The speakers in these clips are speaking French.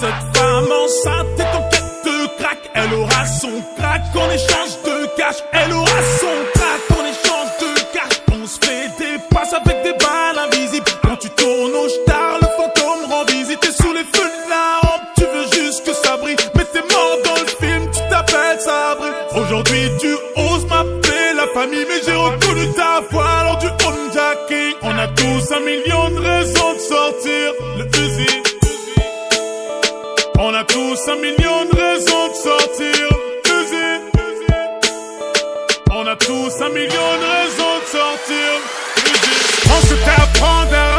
Cette femme enceinte est en quête de crack. Elle aura son crack en échange de cash. Elle aura son crack en échange de cash. On se fait des passes avec des balles invisibles. Quand tu tournes au star, le fantôme rend visite. Et sous les feux de la rampe, tu veux juste que ça brille. Mais t'es mort dans le film, tu t'appelles Sabri. Aujourd'hui, tu oses m'appeler la famille, mais j'ai reconnu ta voix lors du homejacking. On a tous un million de raisons de sortir le fusil. On a tous un million de raisons de sortir fusil. On a tous un million de raisons de sortir fusil. On se t'apprendre, arrache-toi.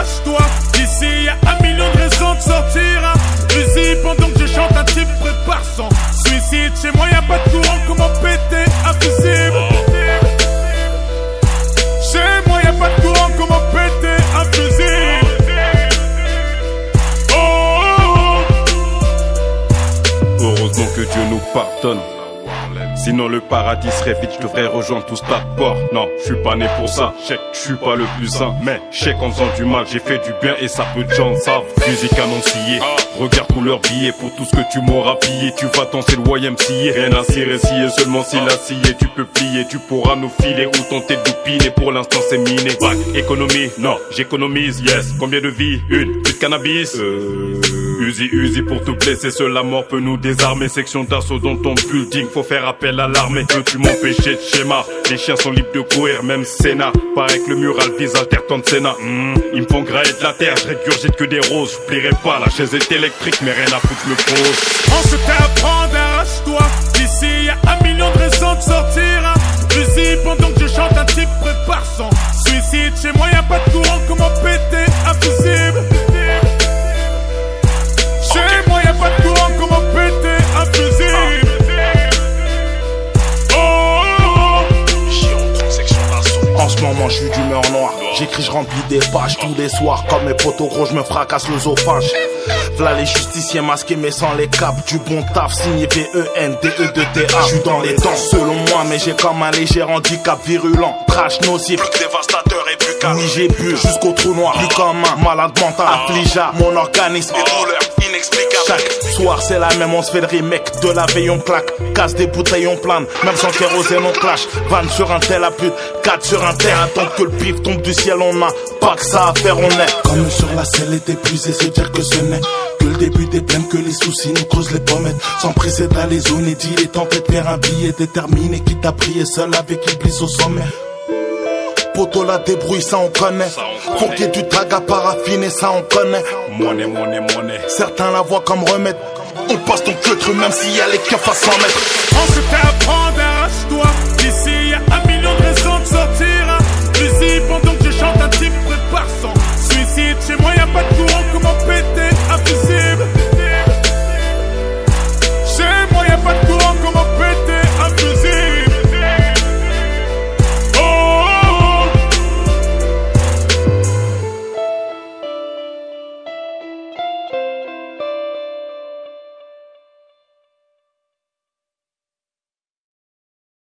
Que Dieu nous pardonne. Sinon le paradis serait vite, je devrais rejoindre tout port. Non, je suis pas né pour ça, je suis pas le plus sain. Mais check en faisant du mal, j'ai fait du bien et ça peu de gens savent. Musique annoncée, regarde couleur billet pour tout ce que tu m'auras pillé. Tu vas danser le YMCA, rien à cirer, scier, seulement si la scier tu peux plier. Tu pourras nous filer ou tenter d'oupiner, pour l'instant c'est miné. Bac, économie, non, j'économise, yes. Combien de vies? Une, plus de cannabis? Euh... Uzi, Uzi pour tout blesser, seule la mort peut nous désarmer. Section d'assaut dans ton building, faut faire appel à l'armée. Peux-tu m'empêcher de schéma Les chiens sont libres de courir, même Sénat. Paraît que le mural vise altertant de Sénat. Hmm, ils me font grailler de la terre, je régurgite que des roses. Je plierai pas, la chaise est électrique, mais rien à foutre le pose. On se t'apprendre, arrache-toi. D'ici y a un million de raisons de sortir un fusil pendant que je chante un type prépare son suicide. Chez moi y a pas de moment, je suis d'humeur noire? J'écris, je remplis des pages tous les soirs. Comme mes potos gros, je me fracasse l'œsophage. V'là les justiciers masqués, mais sans les caps. Du bon taf, signé V-E-N, D-E-2-T-A. Je suis dans les temps, selon moi, mais j'ai comme un léger handicap virulent. Trash nocif, dévastateur et buccal. Oui, j'ai bu jusqu'au trou noir. Plus comme un malade mental, affligea. Mon organisme douleur inexplicable. Chaque soir, c'est la même, on se fait le remake. De la veille, on claque. Casse des bouteilles, on plane. Même sans kérosène, on clash. Van sur un tel à pute. 4 sur un terrain. Tant que le pif tombe du ciel, on a pas que ça à faire, on est. Comme sur la selle est épuisé, c'est dire que ce n'est que le début des blèmes, que les soucis nous creusent les pommettes. Sans précédent, les zones et dit, il est tenté de faire un billet déterminé. Qui t'a prié seul avec Iblis au sommet. Poto la débrouille, ça on connaît. Faut qu'il y ait du tag à paraffiner, ça on connaît. Monnaie, monnaie, monnaie. Certains la voient comme remède. On passe ton queutru même s'il y a les keufs à 100 mètres. On se t'apprendre, arrache-toi.